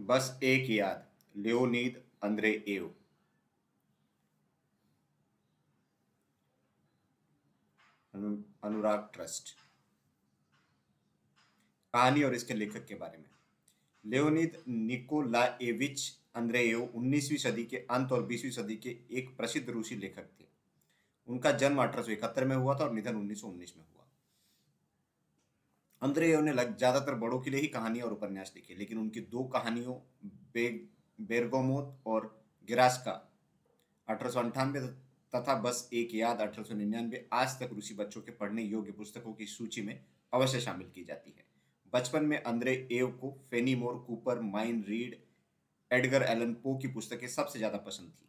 बस एक याद, लियोनीद एव अनुराग ट्रस्ट। कहानी और इसके लेखक के बारे में। लियोनिद निकोलाएविच अंद्रेएव 19वीं सदी के अंत और 20वीं सदी के एक प्रसिद्ध रूसी लेखक थे। उनका जन्म अठारह सौ इकहत्तर में हुआ था और निधन 1919 में हुआ। अंद्रेएव ने ज़्यादातर बड़ों के लिए ही कहानियाँ और उपन्यास लिखे लेकिन उनकी दो कहानियों बे, बेरगोमोत और गिरास्का अठारह तथा बस एक याद अठारह आज तक रूसी बच्चों के पढ़ने योग्य पुस्तकों की सूची में अवश्य शामिल की जाती है। बचपन में अंद्रे एव को Fenimore Cooper Mayne Reid Edgar Allan Poe की पुस्तकें सबसे ज़्यादा पसंद थी।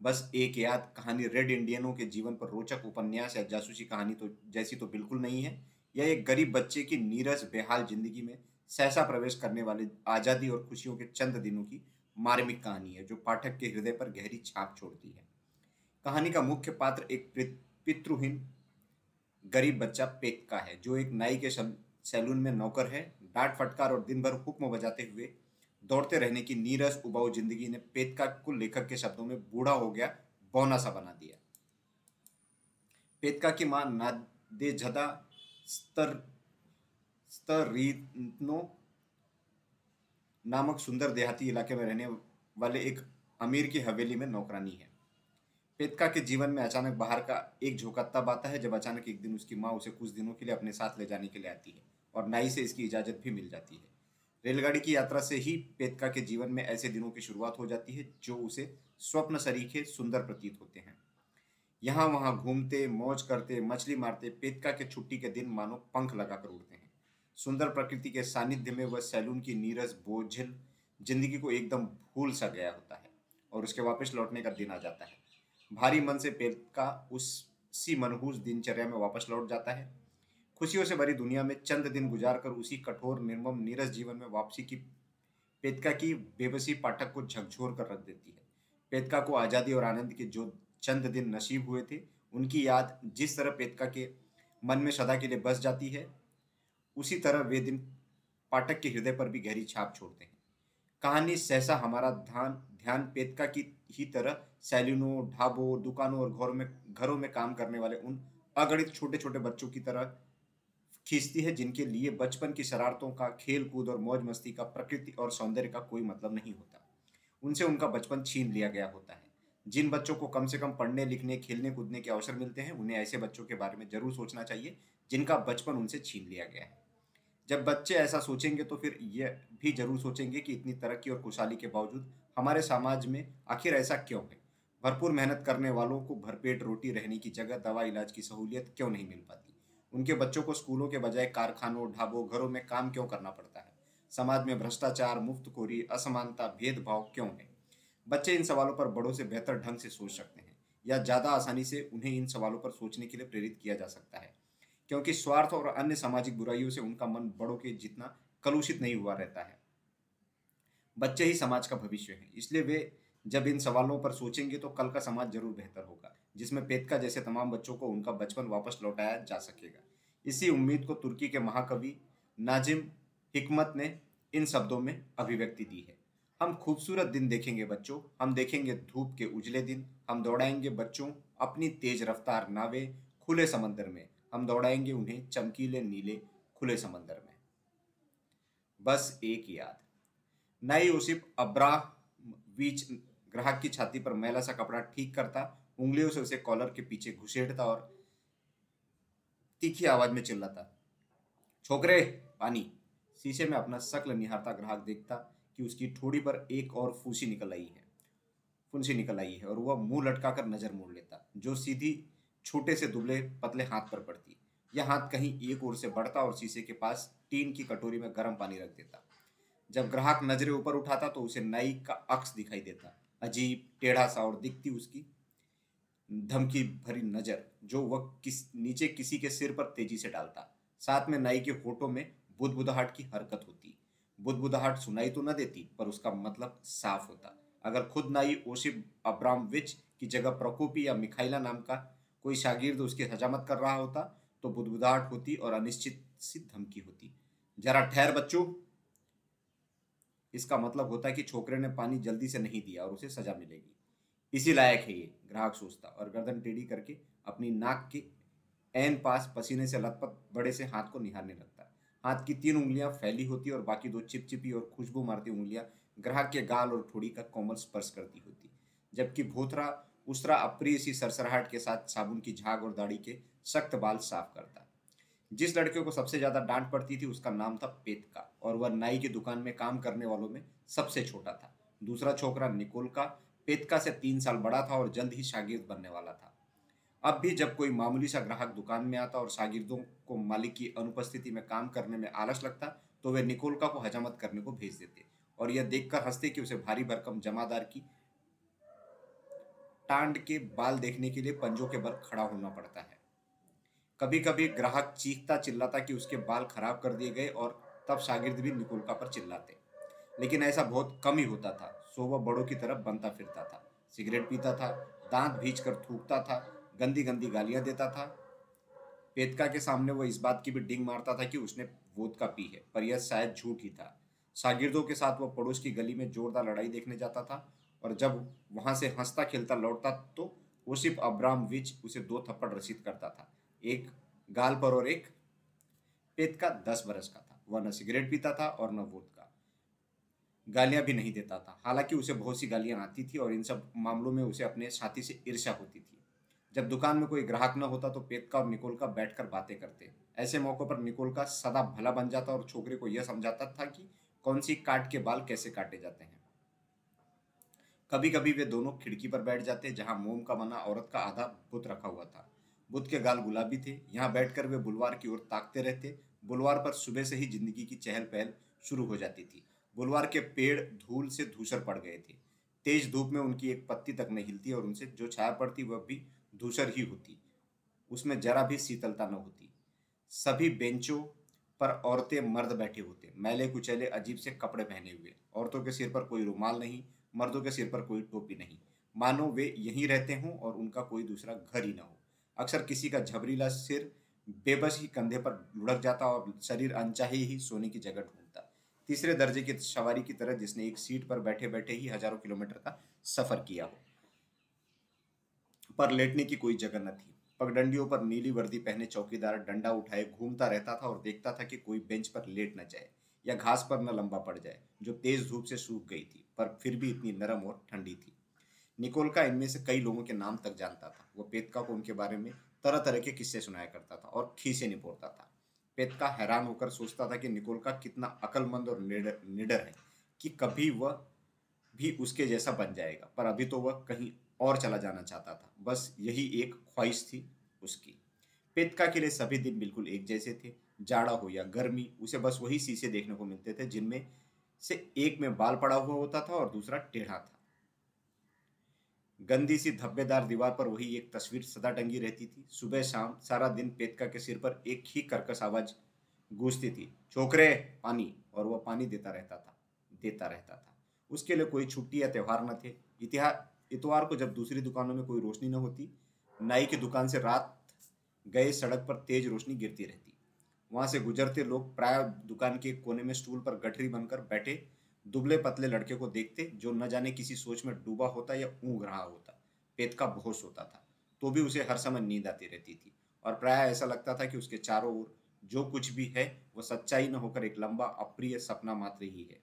बस एक याद कहानी रेड इंडियनों के जीवन पर रोचक उपन्यास या जासूसी कहानी तो जैसी तो बिल्कुल नहीं है यह एक गरीब बच्चे की नीरस, बेहाल ज़िंदगी में सहसा प्रवेश करने वाले आज़ादी और खुशियों के चंद दिनों की मार्मिक कहानी है, जो पाठक के हृदय पर गहरी छाप छोड़ती है। कहानी का मुख्य पात्र एक पितृहीन गरीब बच्चा पेक का है, जो एक नाई के सैलून में नौकर है। डांट, फटकार और दिन भर हुक्म बजाते हुए दौड़ते रहने की नीरस, उबाऊ ज़िंदगी ने पेतका को लेखक के शब्दों में बूढ़ा हो गया, बौना सा बना दिया। पेतका की माँ नादेझदा स्तर स्तरीनो नामक सुंदर देहाती इलाके में रहने वाले एक अमीर की हवेली में नौकरानी है। पेतका के जीवन में अचानक बाहर का एक झोंका तब आता है जब अचानक एक दिन उसकी माँ उसे कुछ दिनों के लिए अपने साथ ले जाने के लिए आती है और नाई से इसकी इजाज़त भी मिल जाती है। रेलगाड़ी की यात्रा से ही पेतका के जीवन में ऐसे दिनों की शुरुआत हो जाती है जो उसे स्वप्न सरीखे सुंदर प्रतीत होते हैं। यहाँ वहाँ घूमते, मौज करते, मछली मारते, पेतका के छुट्टी के दिन मानो पंख लगाकर उड़ते हैं। सुंदर प्रकृति के सानिध्य में वह सैलून की नीरस बोझिल ज़िंदगी को एकदम भूल सा गया होता है और उसके वापस लौटने का दिन आ जाता है। भारी मन से पेतका उसी मनहूस दिनचर्या में वापस लौट जाता है। खुशियों से भरी दुनिया में चंद दिन गुजार कर उसी कठोर, निर्मम, नीरस जीवन में वापसी की पेतका की बेबसी पाठक को झकझोर कर रख देती है। पेतका को आज़ादी और आनंद के जो चंद दिन नसीब हुए थे। उनकी याद जिस तरह पेतका के मन में सदा के लिए बस जाती है, उसी तरह वे दिन पाठक के हृदय पर भी गहरी छाप छोड़ते हैं। कहानी सहसा हमारा ध्यान ध्यान पेतका की ही तरह सैलूनों, ढाबों, दुकानों और घरों में घरों में काम करने वाले उन अगणित छोटे छोटे बच्चों की तरह खींचती है, जिनके लिए बचपन की शरारतों का खेल कूद और मौज मस्ती का, प्रकृति और सौंदर्य का कोई मतलब नहीं होता। उनसे उनका बचपन छीन लिया गया होता है। जिन बच्चों को कम से कम पढ़ने, लिखने, खेलने, कूदने के अवसर मिलते हैं, उन्हें ऐसे बच्चों के बारे में ज़रूर सोचना चाहिए, जिनका बचपन उनसे छीन लिया गया है। जब बच्चे ऐसा सोचेंगे तो फिर ये भी ज़रूर सोचेंगे कि इतनी तरक्की और खुशहाली के बावजूद हमारे समाज में आखिर ऐसा क्यों है? भरपूर मेहनत करने वालों को भरपेट रोटी रहने की जगह, दवा इलाज की सहूलियत क्यों नहीं मिल पाती? उनके बच्चों को स्कूलों के बजाय कारखानों, ढाबों, घरों में काम क्यों करना पड़ता है? समाज में भ्रष्टाचार, मुफ्तखोरी, असमानता, भेदभाव क्यों है? बच्चे इन सवालों पर बड़ों से बेहतर ढंग से सोच सकते हैं या ज़्यादा आसानी से उन्हें इन सवालों पर सोचने के लिए प्रेरित किया जा सकता है। क्योंकि स्वार्थ और अन्य सामाजिक बुराइयों से उनका मन बड़ों के जितना कलुषित नहीं हुआ रहता है। बच्चे ही समाज का भविष्य है, इसलिए वे जब इन सवालों पर सोचेंगे तो कल का समाज ज़रूर बेहतर होगा, जिसमें पेतका जैसे तमाम बच्चों को उनका बचपन वापस लौटाया जा सकेगा। इसी उम्मीद को तुर्की के महाकवि नाजिम हिकमत ने इन शब्दों में अभिव्यक्ति दी है। हम खूबसूरत दिन देखेंगे बच्चों। हम देखेंगे धूप के उजले दिन। हम दौड़ाएँगे बच्चों अपनी तेज रफ्तार नावे खुले समंदर में। हम दौड़ाएँगे उन्हें चमकीले नीले खुले समंदर में। बस एक याद। नई उसिप अब्राह बीच ग्राहक की छाती पर मैला सा कपड़ा ठीक करता, उंगलियों से उसे कॉलर के पीछे घुसेड़ता और तीखी आवाज़ में चिल्लाता, छोकरे, पानी। शीशे में अपना शक्ल निहारता ग्राहक देखता कि उसकी ठोड़ी पर एक और फूसी निकल आई है, फुंसी निकल आई है और वह मुँह लटकाकर नज़र मोड़ लेता, जो सीधी छोटे से दुबले पतले हाथ पर पड़ती। यह हाथ कहीं एक ओर से बढ़ता और शीशे के पास टीन की कटोरी में गर्म पानी रख देता। जब ग्राहक नज़रें ऊपर उठाता तो उसे नाई का अक्स दिखाई देता, अजीब, टेढ़ा सा और दिखती उसकी धमकी भरी नज़र, जो वह किस, नीचे किसी के सिर पर तेज़ी से डालता। साथ में नाई के होठों में बुदबुदाहट की हरकत होती। बुदबुदाहट सुनाई तो न देती, पर उसका मतलब साफ़ होता। अगर खुद नाई ओशिप अब्रामविच की जगह प्रकोपी या मिखाइला नाम का कोई शागिर्द उसकी हजामत कर रहा होता तो बुदबुदाहट होती और अनिश्चित सी धमकी होती। जरा ठहर बच्चों। इसका मतलब होता कि छोकरे ने पानी जल्दी से नहीं दिया और उसे सजा मिलेगी। इसी लायक है ये, ग्राहक सोचता और गर्दन टेढ़ी करके अपनी नाक के एन पास पसीने से लथपथ बड़े से हाथ को निहारने लगता। हाथ की तीन उंगलियाँ फैली होती और बाकी दो चिपचिपी और खुशबू मारती उंगलियाँ ग्राहक के गाल और ठोड़ी का कोमल स्पर्श करती होती। जबकि भोथरा, उसरा अप्रिय सी सरसराहट के साथ साबुन की झाग और दाढ़ी के सख्त बाल साफ़ करता। जिस लड़के को सबसे ज़्यादा डांट पड़ती थी, उसका नाम था पेतका और वह नाई की दुकान में काम करने वालों में सबसे छोटा था। दूसरा छोकरा निकोल का पेतका से तीन साल बड़ा था और जल्द ही शागिर्द बनने वाला था। अब भी जब कोई मामूली सा ग्राहक दुकान में आता और शागिर्दों को मालिक की अनुपस्थिति में काम करने में आलस लगता तो वे निकोलका को हजामत करने को भेज देते और यह देखकर हँसते कि उसे भारी भरकम जमादार की टांड के बाल देखने के लिए पंजों के बल खड़ा होना पड़ता है। कभी कभी ग्राहक चीखता चिल्लाता कि उसके बाल खराब कर दिए गए और तब शागिर्द भी निकोलका पर चिल्लाते। लेकिन ऐसा बहुत कम ही होता था, सो वह बड़ों की तरफ़ बनता फिरता था। सिगरेट पीता था, दांत भींच थूकता था गंदी गंदी गालियाँ देता था। पेतका के सामने वो इस बात की भी डिंग मारता था कि उसने वोदका पी है, पर यह शायद झूठ ही था। शागिर्दों के साथ वो पड़ोस की गली में जोरदार लड़ाई देखने जाता था और जब वहाँ से हंसता खेलता लौटता तो ओसिफ अब्राम विच उसे दो थप्पड़ रसीद करता था। एक गाल पर और एक पेतका दस बरस का था। वह न सिगरेट पीता था और न वोदका। गालियाँ भी नहीं देता था। हालाँकि उसे बहुत सी गालियाँ आती थी और इन सब मामलों में उसे अपने साथी से ईर्ष्या होती थी। जब दुकान में कोई ग्राहक न होता तो पेतका और निकोल का बैठकर बातें करते। ऐसे मौकों पर निकोल का सदा भला बन जाता और छोकरे को यह समझाता था कि कौन सी काट के बाल कैसे काटे जाते हैं। कभी कभी वे दोनों खिड़की पर बैठ जाते जहाँ मोम का बना औरत का आधा बुत रखा हुआ था। बुत के गाल गुलाबी थे। यहाँ बैठकर वे बुलवार की ओर ताकते रहते। बुलवार पर सुबह से ही ज़िंदगी की चहल पहल शुरू हो जाती थी। बुलवार के पेड़ धूल से धूसर पड़ गए थे। तेज धूप में उनकी एक पत्ती तक नहीं हिलती और उनसे जो छाया पड़ती वह भी धूसर ही होती। उसमें जरा भी शीतलता न होती। सभी बेंचों पर औरतें मर्द बैठे होते। मैले कुचैले अजीब से कपड़े पहने हुए। औरतों के सिर पर कोई रुमाल नहीं, मर्दों के सिर पर कोई टोपी नहीं। मानो वे यहीं रहते हों और उनका कोई दूसरा घर ही ना हो। अक्सर किसी का झबरीला सिर बेबस ही कंधे पर लुढ़क जाता और शरीर अनचाहे ही सोने की जगह ढूंढता। तीसरे दर्जे की सवारी की तरह जिसने एक सीट पर बैठे बैठे ही हज़ारों किलोमीटर का सफ़र किया हो। पर लेटने की कोई जगह न थी। पगडंडियों पर नीली वर्दी पहने चौकीदार डंडा उठाए, घूमता रहता था और देखता था कि कोई बेंच पर लेट न जाए या घास पर न लंबा पड़ जाए, जो तेज धूप से सूख गई थी, पर फिर भी इतनी नरम और ठंडी थी। निकोल का इनमें से कई लोगों के नाम तक जानता था। वो पेतका को उनके बारे में तरह तरह के किस्से सुनाया करता था और खीसे निपोड़ता था। पेतका हैरान होकर सोचता था कि निकोल का कितना अकलमंद और निडर है कि कभी वह भी उसके जैसा बन जाएगा, पर अभी तो वह कहीं और चला जाना चाहता था। बस यही एक ख्वाहिश थी उसकी। पेतका के लिए सभी दिन बिल्कुल एक जैसे थे। जाड़ा हो या गर्मी, उसे बस वही शीशे देखने को मिलते थे जिनमें से एक में बाल पड़ा हुआ होता था और दूसरा टेढ़ा था। गंदी सी धब्बेदार दीवार पर वही एक तस्वीर सदा टंगी रहती थी। सुबह शाम सारा दिन पेतका के सिर पर एक ही कर्कश आवाज़ गूंजती थी। छोकरे पानी! और वह पानी देता रहता था, देता रहता था। उसके लिए कोई छुट्टी या त्यौहार न थे। इतिहास इतवार को जब दूसरी दुकानों में कोई रोशनी न होती, नाई की दुकान से रात गए सड़क पर तेज रोशनी गिरती रहती। वहाँ से गुजरते लोग प्राय दुकान के कोने में स्टूल पर गठरी बनकर बैठे, दुबले पतले लड़के को देखते, जो न जाने किसी सोच में डूबा होता या ऊँग रहा होता, पेट का बेहोश होता था तो भी उसे हर समय नींद आती रहती थी। और प्राय ऐसा लगता था कि उसके चारों ओर जो कुछ भी है वह सच्चाई न होकर एक लंबा, अप्रिय सपना मात्र ही है।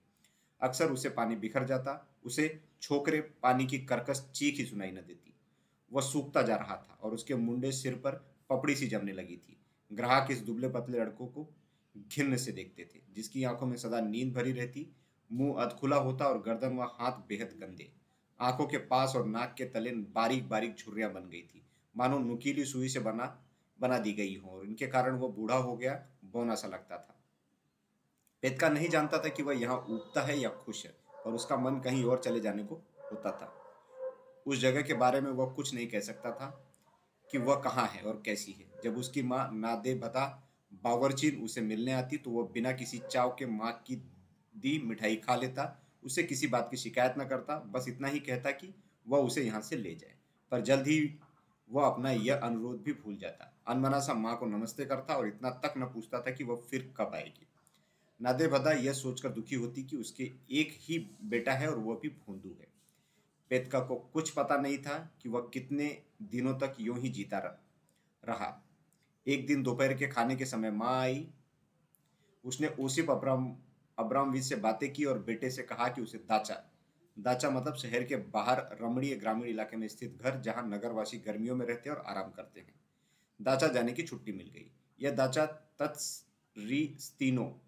अक्सर उसे पानी बिखर जाता, उसे छोकरे पानी की कर्कश चीख ही सुनाई न देती। वह सूखता जा रहा था और उसके मुंडे सिर पर पपड़ी सी जमने लगी थी। ग्राहक इस दुबले पतले लड़कों को घिन्न से देखते थे, जिसकी आँखों में सदा नींद भरी रहती, मुँह अधखुला होता और गर्दन व हाथ बेहद गंदे। आँखों के पास और नाक के तले बारीक बारीक झुर्रियाँ बन गई थी। मानो नुकीली सुई से बना बना दी गई हो और इनके कारण वह बूढ़ा हो गया, बोना सा लगता था। पेतका नहीं जानता था कि वह यहाँ उगता है या खुश है। और उसका मन कहीं और चले जाने को होता था। उस जगह के बारे में वह कुछ नहीं कह सकता था कि वह कहाँ है और कैसी है। जब उसकी माँ नादे बता बावरचीन उसे मिलने आती तो वह बिना किसी चाव के माँ की दी मिठाई खा लेता, उसे किसी बात की शिकायत न करता, बस इतना ही कहता कि वह उसे यहाँ से ले जाए। पर जल्द ही वह अपना यह अनुरोध भी भूल जाता। अनमना सा माँ को नमस्ते करता और इतना तक न पूछता था कि वह फिर कब आएगी। नादे बदा यह सोचकर दुखी होती कि उसके एक ही बेटा है और वह भी भोंदू है। पेतका को कुछ पता नहीं था कि वह कितने दिनों तक यूँ ही जीता रहा एक दिन दोपहर के खाने के समय माँ आई। उसने ओसिप अब्राम, अब्रामवीर से बातें की और बेटे से कहा कि उसे दाचा। दाचा मतलब शहर के बाहर रमणीय ग्रामीण इलाके में स्थित घर जहाँ नगरवासी गर्मियों में रहते और आराम करते हैं। दाचा जाने की छुट्टी मिल गई। यह दाचा तत्सरीस्तीनो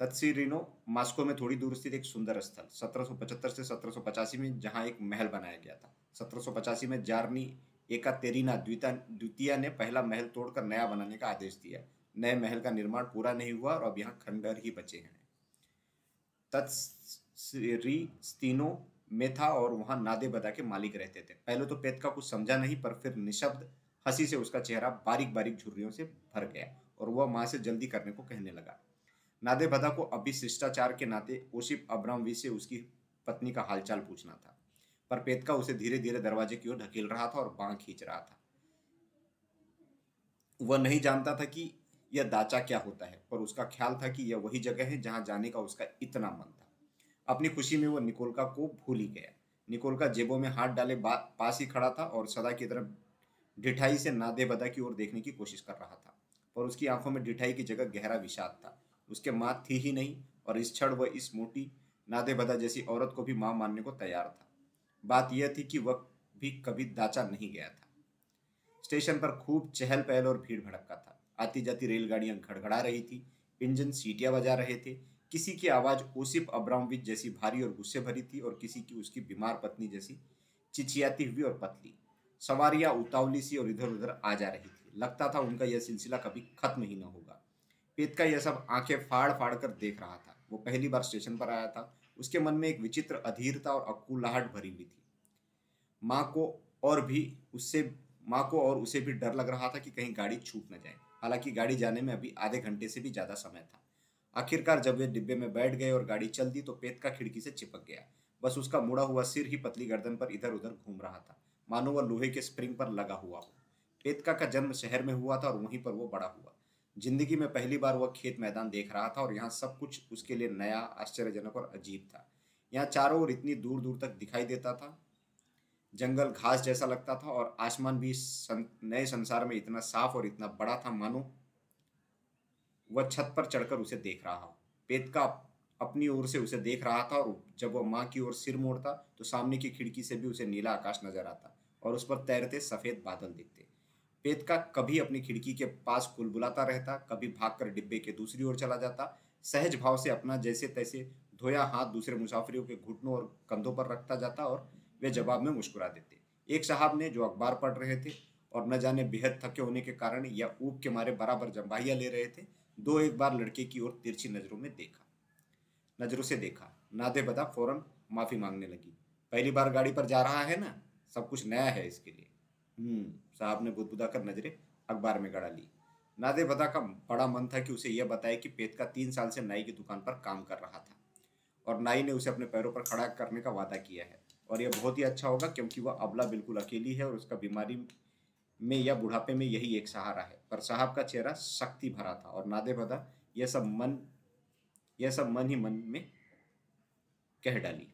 तत्सीरिनो मास्को में थोड़ी दूर स्थित एक सुंदर स्थल 1775 से 1785 में, जहाँ एक महल बनाया गया था। 1785 में जारनी एका तेरीना द्वितीय ने पहला महल तोड़कर नया बनाने का आदेश दिया। नए महल का निर्माण पूरा नहीं हुआ और अब यहाँ खंडर ही बचे हैं। तत्स्तीनो में था और वहाँ नादे बदा के मालिक रहते थे। पहले तो पेत का कुछ समझा नहीं, पर फिर निशब्द हँसी से उसका चेहरा बारीक बारीक झुर्रियों से भर गया और वह माँ से जल्दी करने को कहने लगा। नादे बदा को अभी शिष्टाचार के नाते ओशिप अब्रामवी से उसकी पत्नी का हालचाल पूछना था, पर पेतका उसे धीरे धीरे दरवाजे की ओर ढकेल रहा था और बांह खींच रहा था। वह नहीं जानता था कि यह दाचा क्या होता है, पर उसका ख्याल था कि यह वही जगह है जहाँ जाने का उसका इतना मन था। अपनी खुशी में वह निकोलका को भूल ही गया। निकोलका जेबों में हाथ डाले पास ही खड़ा था और सदा की तरफ़ ढिठाई से नादे बदा की ओर देखने की कोशिश कर रहा था, पर उसकी आँखों में ढिठाई की जगह गहरा विषाद था। उसके माँ थी ही नहीं और इस क्षण वह इस मोटी नादे बदा जैसी औरत को भी माँ मानने को तैयार था। बात यह थी कि वह भी कभी दाचा नहीं गया था। स्टेशन पर खूब चहल पहल और भीड़ भड़का था। आती जाती रेलगाड़ियाँ घड़घड़ा रही थी, इंजन सीटियाँ बजा रहे थे, किसी की आवाज़ ओसिफ अब्रामविच जैसी भारी और गुस्से भरी थी और किसी की उसकी बीमार पत्नी जैसी चिचियाती हुई और पतली। सवारियाँ उतावली सी और इधर उधर आ जा रही थी। लगता था उनका यह सिलसिला कभी खत्म ही न होगा। पेत का यह सब आँखें फाड़ फाड़ कर देख रहा था। वो पहली बार स्टेशन पर आया था। उसके मन में एक विचित्र अधीरता और अकुलाहट भरी हुई थी। माँ को और भी उससे, माँ को और उसे भी डर लग रहा था कि कहीं गाड़ी छूट न जाए। हालाँकि गाड़ी जाने में अभी आधे घंटे से भी ज़्यादा समय था। आखिरकार जब वे डिब्बे में बैठ गए और गाड़ी चल दी तो पेत का खिड़की से चिपक गया। बस उसका मुड़ा हुआ सिर ही पतली गर्दन पर इधर उधर घूम रहा था। मानो वह लोहे के स्प्रिंग पर लगा हुआ हो। पेतका का जन्म शहर में हुआ था और वहीं पर वो बड़ा हुआ। ज़िंदगी में पहली बार वह खेत मैदान देख रहा था और यहाँ सब कुछ उसके लिए नया आश्चर्यजनक और अजीब था। यहाँ चारों ओर इतनी दूर दूर तक दिखाई देता था। जंगल घास जैसा लगता था और आसमान भी सं, नए संसार में इतना साफ़ और इतना बड़ा था मानो वह छत पर चढ़कर उसे देख रहा हो। पेट का अपनी ओर से उसे देख रहा था और जब वह माँ की ओर सिर मोड़ता तो सामने की खिड़की से भी उसे नीला आकाश नज़र आता और उस पर तैरते सफ़ेद बादल दिखते। पेत का कभी अपनी खिड़की के पास कुलबुलाता रहता, कभी भागकर डिब्बे के दूसरी ओर चला जाता। सहज भाव से अपना जैसे तैसे धोया हाथ दूसरे मुसाफिरों के घुटनों और कंधों पर रखता जाता और वे जवाब में मुस्कुरा देते। एक साहब ने जो अखबार पढ़ रहे थे और न जाने बेहद थके होने के कारण या ऊप के मारे बराबर जम्बाहिया ले रहे थे, दो एक बार लड़के की ओर तिरछी नज़रों में देखा। नज़रों से देखा। नादे बदा फ़ौरन माफ़ी मांगने लगी। पहली बार गाड़ी पर जा रहा है ना? सब कुछ नया है इसके लिए। हम्म। साहब ने बुदबुदा कर नज़रें अखबार में गड़ा ली। नादे बदा का बड़ा मन था कि उसे यह बताए कि पेट का तीन साल से नाई की दुकान पर काम कर रहा था और नाई ने उसे अपने पैरों पर खड़ा करने का वादा किया है। और यह बहुत ही अच्छा होगा क्योंकि वह अबला बिल्कुल अकेली है और उसका बीमारी में या बुढ़ापे में यही एक सहारा है। पर साहब का चेहरा शक्ति भरा था और नादे बदा यह सब मन, यह सब मन ही मन में कह डाली।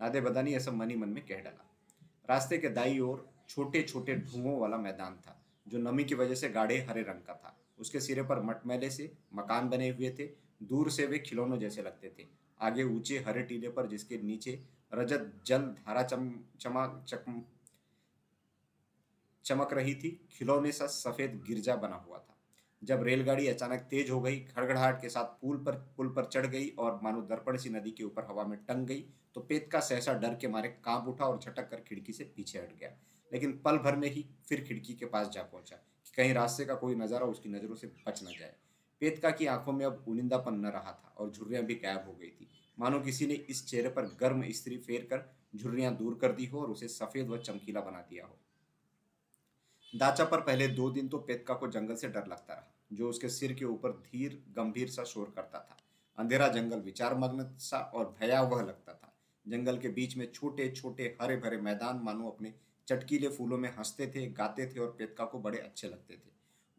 नादे बदा ने यह सब मन ही मन में कह डाला। रास्ते के दाई ओर छोटे छोटे ढूंगों वाला मैदान था, जो नमी की वजह से गाढ़े हरे रंग का था। उसके सिरे पर मटमैले से मकान बने हुए थे, दूर से वे खिलौनों जैसे लगते थे। आगे ऊँचे हरे टीले पर जिसके नीचे रजत जल धारा चम, चमा चम चमक रही थी, खिलौने सा सफ़ेद गिरजा बना हुआ था। जब रेलगाड़ी अचानक तेज हो गई खड़गड़ाहट के साथ पुल पर पुल पर चढ़ गई और मानो दर्पण सी नदी के ऊपर हवा में टंग गई तो पेत का सहसा डर के मारे काँप उठा और झटक कर खिड़की से पीछे हट गया। लेकिन पल भर में ही फिर खिड़की के पास जा पहुँचा कि कहीं रास्ते का कोई नज़ारा उसकी नज़रों से बच न जाए। पेतका की आँखों में अब उनिंदापन न रहा था और झुर्रियाँ भी गायब हो गई थी। मानो किसी ने इस चेहरे पर गर्म स्त्री फेर कर झुर्रियाँ दूर कर दी हो और उसे सफ़ेद व चमकीला बना दिया हो। दाचा पर पहले दो दिन तो पेतका को जंगल से डर लगता रहा, जो उसके सिर के ऊपर धीर, गंभीर सा शोर करता था। अंधेरा जंगल विचार मग्न सा और भयावह लगता था। जंगल के बीच में छोटे छोटे हरे भरे मैदान मानो अपने चटकीले फूलों में हँसते थे, गाते थे और पेतका को बड़े अच्छे लगते थे।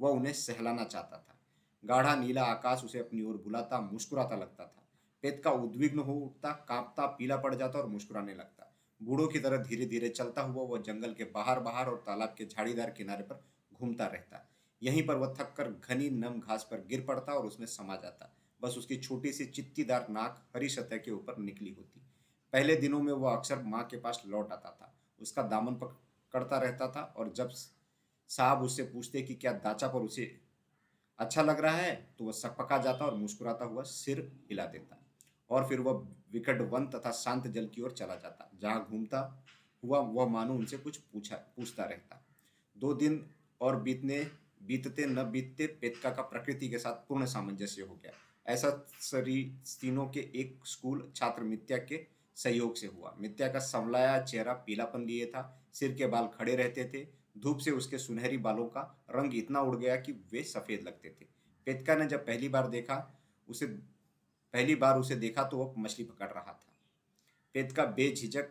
वह उन्हें सहलाना चाहता था। गाढ़ा नीला आकाश उसे अपनी ओर बुलाता, मुस्कुराता लगता था। पेतका उद्विग्न हो उठता, कांपता, पीला पड़ जाता और मुस्कुराने लगता। बूढ़ों की तरह धीरे धीरे चलता हुआ वह जंगल के बाहर बाहर और तालाब के झाड़ीदार किनारे पर घूमता रहता। यहीं पर वह थक कर घनी नम घास पर गिर पड़ता और उसमें समा जाता। बस उसकी छोटी सी चित्तीदार नाक हरी सतह के ऊपर निकली होती। पहले दिनों में वह अक्सर माँ के पास लौट आता था। उसका दामन पकड़ता रहता था और जब साहब उससे पूछते कि क्या दाचा पर उसे अच्छा लग रहा है तो वह सकपका जाता और मुस्कुराता हुआ सिर हिला देता। और फिर वह विकट वन तथा शांत जल की ओर चला जाता। जहाँ घूमता हुआ वह मानो उनसे कुछ पूछा, पूछता रहता। दो दिन और बीतने, बीतते न बीतते पेतका का प्रकृति के साथ पूर्ण सामंजस्य हो गया। ऐसा तीनों के एक स्कूल छात्र मित्या के सहयोग से हुआ। मित्या का संवलाया चेहरा पीलापन लिए था, सिर के बाल खड़े रहते थे, धूप से उसके सुनहरी बालों का रंग इतना उड़ गया कि वे सफ़ेद लगते थे। पेतका ने जब पहली बार देखा, उसे, पहली बार उसे देखा तो वह मछली पकड़ रहा था। पेतका बेझिझक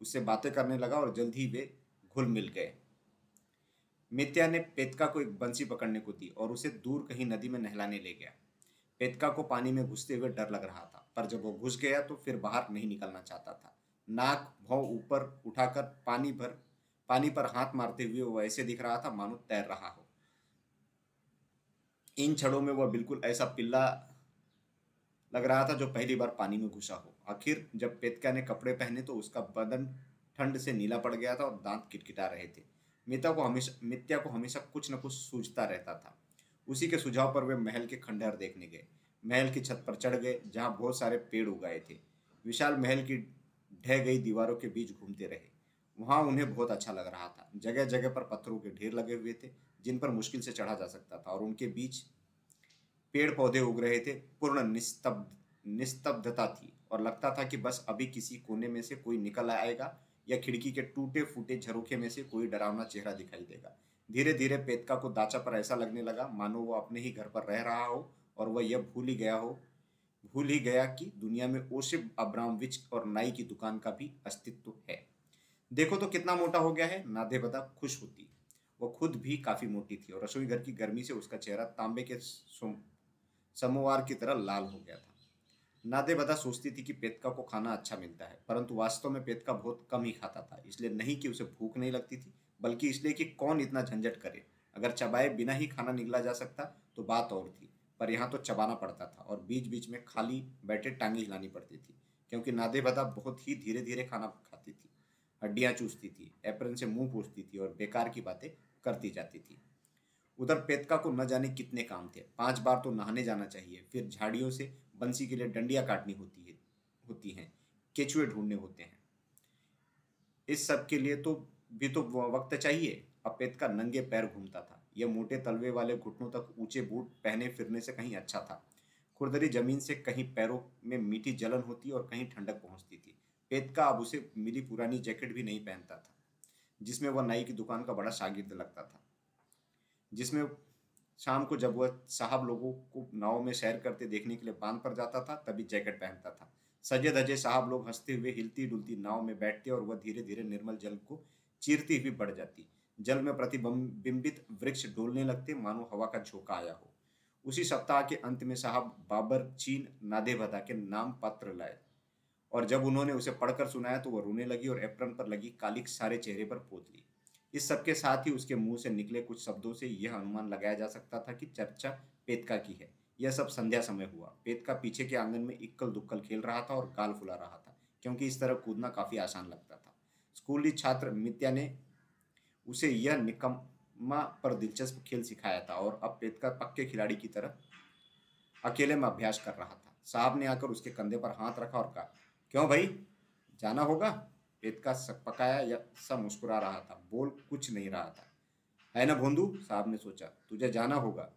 उससे बातें करने लगा और जल्द ही वे घुल मिल गए। मित्या ने पेतका को एक बंसी पकड़ने को दी और उसे दूर कहीं नदी में नहलाने ले गया। पेतका को पानी में घुसते हुए डर लग रहा था। पर जब वो घुस गया तो फिर बाहर नहीं निकलना चाहता था। नाक भौ ऊपर उठाकर पानी भर, पानी पर हाथ मारते हुए वो ऐसे दिख रहा था, मानो तैर रहा हो। इन क्षणों में वह बिल्कुल ऐसा पिल्ला लग रहा था जो पहली बार पानी में घुसा हो। आखिर जब पेतका ने कपड़े पहने तो उसका बदन ठंड से नीला पड़ गया था और दांत किटकिटा रहे थे। मिता को हमेशा, मित्या को हमेशा कुछ न कुछ सूझता रहता था। उसी के सुझाव पर वे महल के खंडहर देखने गए। महल की छत पर चढ़ गए, जहाँ बहुत सारे पेड़ उगाए थे। विशाल महल की ढह गई दीवारों के बीच घूमते रहे। वहाँ उन्हें बहुत अच्छा लग रहा था। जगह जगह पर पत्थरों के ढेर लगे हुए थे, जिन पर मुश्किल से चढ़ा जा सकता था, और उनके बीच पेड़ पौधे उग रहे थे। पूर्ण निस्तब्ध, निस्तब्धता थी, और लगता था कि बस अभी किसी कोने में से कोई निकल आएगा, या खिड़की के टूटे फूटे झरोखे में से कोई डरावना चेहरा दिखाई देगा। धीरे धीरे पेतका को दाचा पर ऐसा लगने लगा, मानो वो अपने ही घर पर रह रहा हो और वह यह भूल ही गया हो, भूल ही गया कि दुनिया में ओसिफ, अब्रामविच और नाई की दुकान का भी अस्तित्व है। देखो तो कितना मोटा हो गया है नादे बता, खुश होती। वह खुद भी काफ़ी मोटी थी और रसोई घर की गर्मी से उसका चेहरा तांबे के समोवार की तरह लाल हो गया था। नादे बदा सोचती थी कि पेतका को खाना अच्छा मिलता है, परंतु वास्तव में पेतका बहुत कम ही खाता था, इसलिए नहीं कि उसे भूख नहीं लगती थी, बल्कि इसलिए कि कौन इतना झंझट करे। अगर चबाए बिना ही खाना निकला जा सकता तो बात और थी। पर यहाँ तो चबाना पड़ता था और बीच बीच में खाली बैठे टांगी हिलानी पड़ती थी, क्योंकि नादे बदा बहुत ही धीरे धीरे खाना खाती थी। हड्डियाँ चूसती थी, एप्रन से मुँह पूछती थी और बेकार की बातें करती जाती थी। उधर पेतका को न जाने कितने काम थे। पाँच बार तो नहाने जाना चाहिए, फिर झाड़ियों से बंसी के लिए डंडियाँ काटनी होती है, होती हैं, केचुए ढूँढने होते हैं। इस सब के लिए तो भी तो वक्त चाहिए। अब पेतका नंगे पैर घूमता था। यह मोटे तलवे वाले घुटनों तक ऊँचे बूट पहने फिरने से कहीं अच्छा था। खुरदरी ज़मीन से कहीं पैरों में मीठी जलन होती और कहीं ठंडक पहुँचती थी। पेतका अब उसे मिली पुरानी जैकेट भी नहीं पहनता था, जिसमें वह नाई की दुकान का बड़ा शागिर्द लगता था। जिसमें शाम को जब वह साहब लोगों को नाव में सैर करते देखने के लिए बाँध पर जाता था, तभी जैकेट पहनता था। सजे धजे साहब लोग हँसते हुए हिलती डुलती नाव में बैठते और वह धीरे धीरे निर्मल जल को चीरती हुई बढ़ जाती। जल में प्रतिबिंबित वृक्ष डोलने लगते, मानो हवा का झोंका आया हो। उसी सप्ताह के अंत में साहब बाबर चीन नादेभदा के नाम पत्र लाए। और जब उन्होंने उसे पढ़कर सुनाया तो वह रोने लगी और एप्रन पर लगी कालिक सारे चेहरे पर पोत ली। इस सबके साथ ही उसके मुँह से निकले कुछ शब्दों से यह अनुमान लगाया जा सकता था कि चर्चा पेतका की है। यह सब संध्या समय हुआ। पेतका पीछे के आँगन में इक्कल दुक्कल खेल रहा था और गाल फुला रहा था, क्योंकि इस तरह कूदना काफ़ी आसान लगता था। स्कूली छात्र मित्या ने उसे यह निकम्मा पर दिलचस्प खेल सिखाया था और अब पेतका पक्के खिलाड़ी की तरह अकेले में अभ्यास कर रहा था। साहब ने आकर उसके कंधे पर हाथ रखा और कहा, क्यों भाई? जाना होगा? पेट का पकाया या सब मुस्कुरा रहा था। बोल कुछ नहीं रहा था। है ना भोंदू? साहब ने सोचा। तुझे जाना होगा?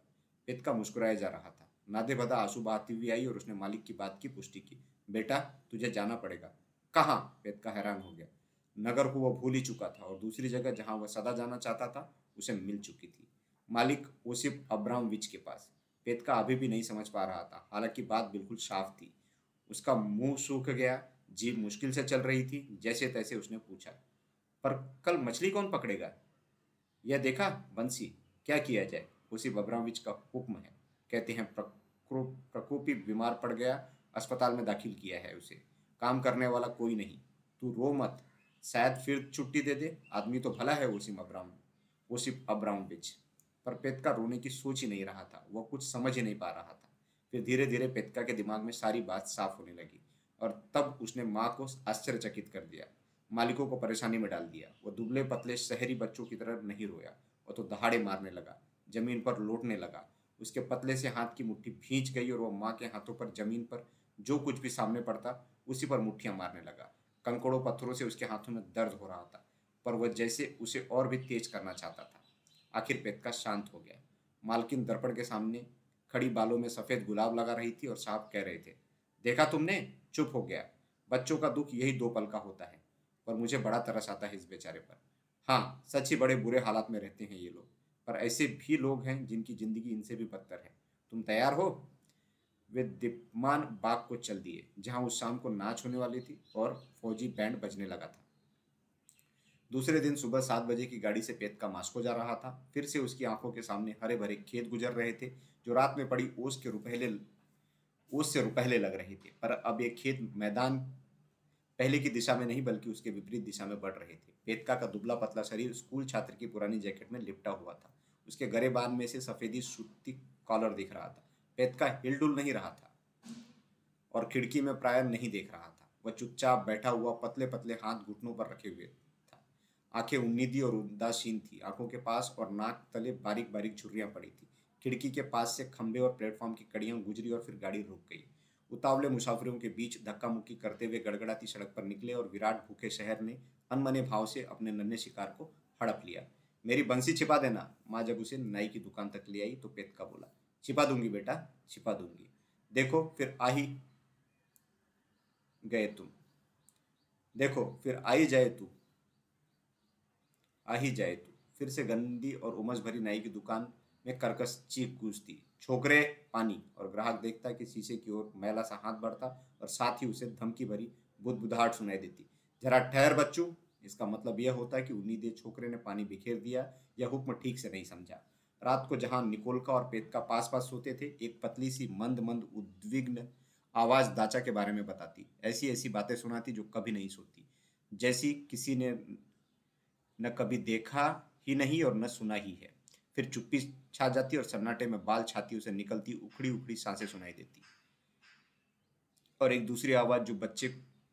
पेट का मुस्कुराया जा रहा था। नादे बदा आँसू बहाती हुई आई और उसने मालिक की बात की, पुष्टि की। बेटा, तुझे जाना पड़ेगा। कहाँ? पेट का हैरान हो गया। नगर को वह भूल ही चुका था और दूसरी जगह जहाँ वह सदा जाना चाहता था, उसे मिल चुकी थी। मालिक ओसिफ अब्राम विच के पास। पेट का अभी भी नहीं समझ पा रहा था। हालाँकि बात बिल्कुल साफ़ थी। उसका मुँह सूख गया, जीभ मुश्किल से चल रही थी, जैसे तैसे उसने पूछा, पर कल मछली कौन पकड़ेगा? यह देखा, बंसी। क्या किया जाए? उसी बबराविच का हुक्म है। कहते हैं प्रकोपी बीमार पड़ गया, अस्पताल में दाखिल किया है उसे। काम करने वाला कोई नहीं। तू रो मत। शायद फिर छुट्टी दे दे। आदमी तो भला है वसीम अब्राम वसीम अब्राम बिच। पर पेतका रोने की सोच ही नहीं रहा था, वह कुछ समझ ही नहीं पा रहा था। फिर धीरे धीरे पेतका के दिमाग में सारी बात साफ़ होने लगी और तब उसने माँ को आश्चर्यचकित कर दिया। मालिकों को परेशानी में डाल दिया। वो दुबले पतले शहरी बच्चों की तरह नहीं रोया वो तो दहाड़े मारने लगा, ज़मीन पर लौटने लगा। उसके पतले से हाथ की मुट्ठी भींच गई और वह माँ के हाथों पर, ज़मीन पर जो कुछ भी सामने पड़ता, उसी पर मुठ्ठियाँ मारने लगा। कंकड़ों पत्थरों से उसके हाथों में दर्द हो रहा था, पर वह जैसे उसे और भी तेज करना चाहता था। आखिर पेतका शांत हो गया। मालकिन दर्पण के सामने खड़ी बालों में सफ़ेद गुलाब लगा रही थी और साहब कह रहे थे, देखा तुमने? चुप हो गया। बच्चों का दुख यही दो पल का होता है, पर मुझे बड़ा तरस आता है इस बेचारे पर। हाँ सच ही बड़े बुरे हालात में रहते हैं ये लोग, पर ऐसे भी लोग हैं जिनकी ज़िंदगी इनसे भी बदतर है। तुम तैयार हो? वे दीपमान बाग को चल दिए, जहाँ उस शाम को नाच होने वाली थी और फौजी बैंड बजने लगा था। दूसरे दिन सुबह सात बजे की गाड़ी से पेत का मास्को जा रहा था। फिर से उसकी आँखों के सामने हरे भरे खेत गुजर रहे थे, जो रात में पड़ी ओस के रुपहले ओस से रुपहले लग रहे थे। पर अब ये खेत मैदान पहले की दिशा में नहीं, बल्कि उसके विपरीत दिशा में बढ़ रहे थे। पेतका का दुबला पतला शरीर स्कूल छात्र की पुरानी जैकेट में लिपटा हुआ था। उसके गरे बाँध में से सफेदी सूती कॉलर दिख रहा था। पेतका हिलडुल नहीं रहा था और खिड़की में प्राय नहीं देख रहा था। वह चुपचाप बैठा हुआ पतले पतले हाथ घुटनों पर रखे हुए था। आँखें उन्नीदी और उदासीन थी। आँखों के पास और नाक तले बारीक बारीक झुर्रियाँ पड़ी थी। खिड़की के पास से खंबे और प्लेटफॉर्म की कड़ियाँ गुजरी और फिर गाड़ी रुक गई। उतावले मुसाफिरों के बीच धक्का मुक्की करते हुए गड़गड़ाती सड़क पर निकले और विराट भूखे शहर ने अनमने भाव से अपने नन्हे शिकार को हड़प लिया। मेरी बंसी छिपा देना। माँ जब उसे नाई की दुकान तक ले आई तो पेत का बोला छिपा दूँगी बेटा, छिपा दूँगी। देखो, फिर आ ही गए तुम। देखो, फिर आ ही जाए तू। आ ही जाए तू। फिर से गंदी और उमस भरी नाई की दुकान में कर्कश चीख गूंजती। छोकरे, पानी। और ग्राहक देखता कि शीशे की ओर मैला सा हाथ बढ़ता और साथ ही उसे धमकी भरी बुदबुदाहट सुनाई देती। जरा ठहर बच्चू। इसका मतलब यह होता कि उन्नीदे छोकरे ने पानी बिखेर दिया या हुक्म ठीक से नहीं समझा। रात को जहाँ निकोलका और पेत का पास पास सोते थे, एक पतली सी मंद मंद उद्विग्न आवाज़ दाचा के बारे में बताती। ऐसी ऐसी बातें सुनाती जो कभी नहीं सोती। जैसी किसी ने न कभी देखा ही नहीं और न सुना ही है। फिर चुप्पी छा जाती और सन्नाटे में बाल छाती उसे निकलती उखड़ी उखड़ी साँसें सुनाई देती। और एक दूसरी आवाज़ जो बच्चे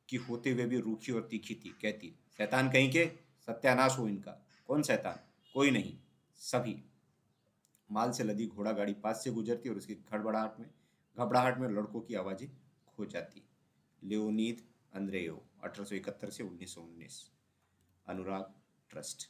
की होते हुए भी रूखी और तीखी थी, कहती, शैतान कहीं के? सत्यानाश हो इनका। कौन शैतान? कोई नहीं। सभी माल से लदी घोड़ा गाड़ी पास से गुजरती और उसकी घड़बड़ाहट में घबराहट में लड़कों की आवाज़ें खो जाती। लियोनीद अंद्रेयो, अठारह सौ इकहत्तर से उन्नीस सौ उन्नीस। अनुराग ट्रस्ट।